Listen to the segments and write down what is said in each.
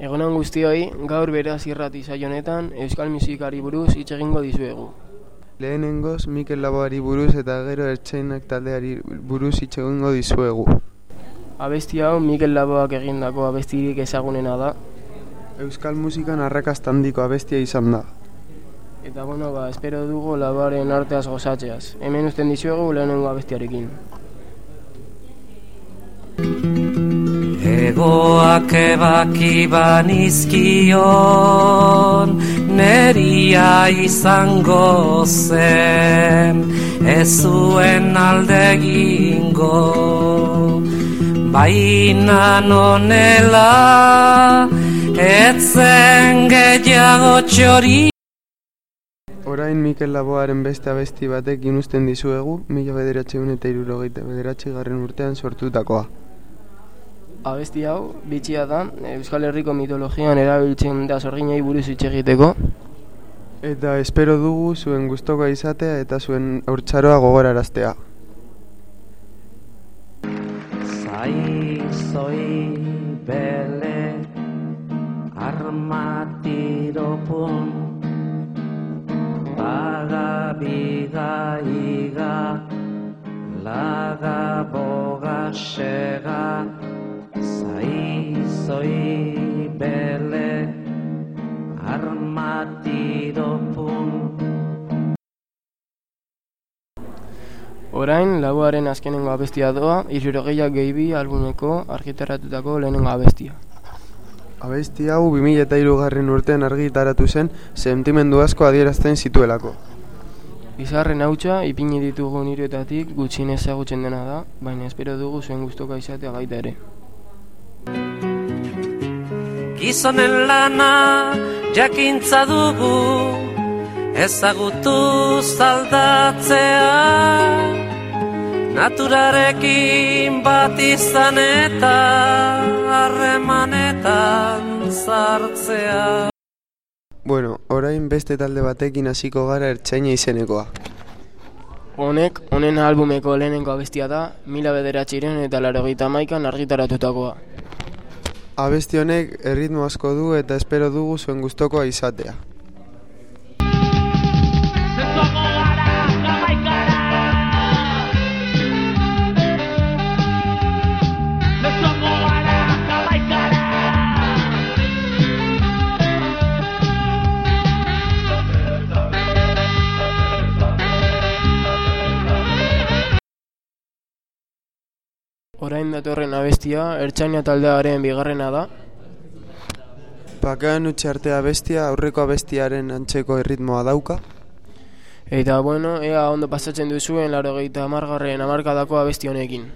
Egunon guztioi, gaur beraz irrati honetan euskal musikari buruz hitz egingo dizuegu. Lehenengoz, Mikel Laboari buruz eta gero ertsainak taldeari buruz hitz egingo dizuegu. Abesti hau Mikel Laboak egindako abestirik ezagunena da. Euskal musikan arrakastandiko abestia izan da. Eta bueno, ba, espero dugu Laboaren arteaz gozatzeaz. Hemen usten dizuegu lehenengo abestiarekin. Egoak ebaki banizkion Neria izango zen Ez zuen alde gingo Baina nonela Etzen gehiago txori Orain Mikel Laboaren beste abesti batek inusten dizuegu, mila bederatxeun eta irurogeita bederatxe garren urtean sortutakoa. Abesti hau, bitxia da, Euskal Herriko mitologian erabiltzen da zorginei buruz hitz egiteko. Eta espero dugu zuen gustokoa izatea eta zuen aurtsaroa gogoraraztea. Zai zoi bele armatiropun Baga biga iga laga boga Zai zoi bele armatiropun Orain, Laboaren azkenengo abestia doa, irurogeiak gehibi albumeko argitaratutako lehenengo abestia. Abesti hau 2003 garren urtean argitaratu zen sentimendu asko adierazten zituelako. Izarren hautsa, ipini ditugu niroetatik gutxien ezagutzen dena da, baina espero dugu zuen gustoka izatea baita ere. Gizonen lana jakintza dugu ezagutu zaldatzea Naturarekin bat izan eta harremanetan sartzea Bueno, orain beste talde batekin hasiko gara ertsaina izenekoa. Honek, honen albumeko lehenengo abestia da, mila bederatxiren eta larogeita maikan argitaratutakoa. Abesti honek erritmo asko du eta espero dugu zuen gustokoa izatea. Orain datorren abestia, ertsaina taldearen bigarrena da, Pakean utxe artea abestia aurreko abestiaren antzeko erritmoa dauka. eta bueno, ea ondo pasatzen duzuen larogeita amargarren amarkadako abesti honekin.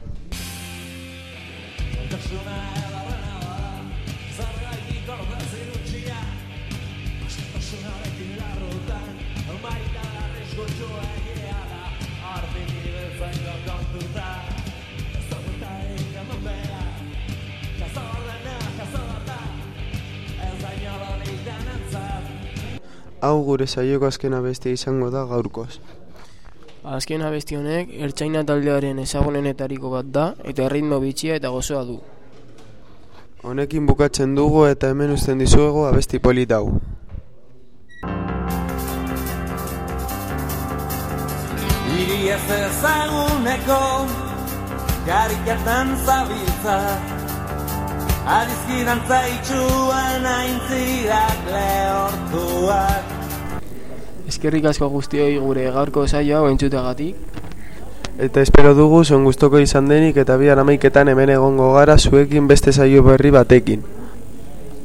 Hau gure saioko azken abestia izango da gaurkoz. Azken abesti honek, ertsaina taldearen ezagunenetariko bat da, eta erritmo bitxia eta gozoa du. Honekin bukatzen dugu eta hemen uzten dizuegu abesti polit hau. Hiri ez ezaguneko Gariketan zabiltza Adizkidantza itxuan aintzirak lehortuak Eskerrik asko guztioi gure gaurko saio hau entzutagatik. Eta espero dugu zuen gustoko izan denik eta bihar amaiketan hemen egongo gara zuekin beste saio berri batekin.